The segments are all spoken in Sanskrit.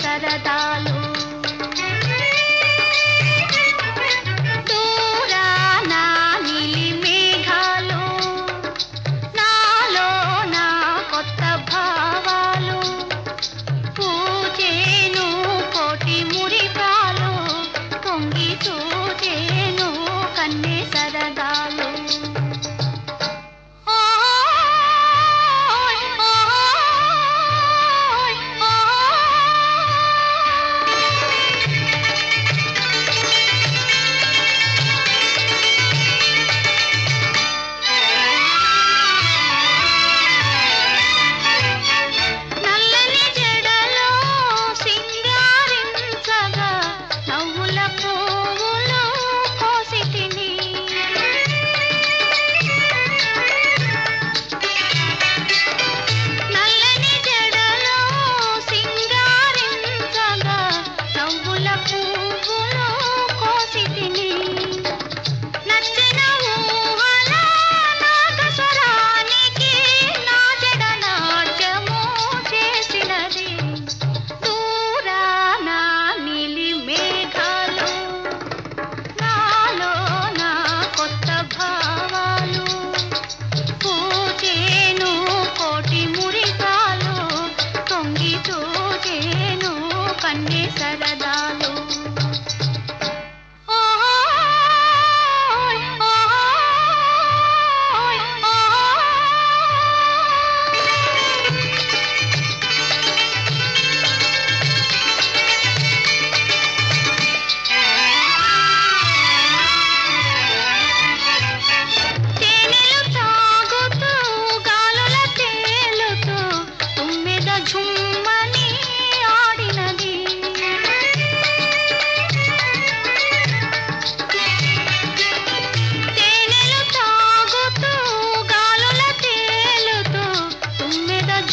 सजतालो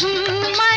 嗯，妈。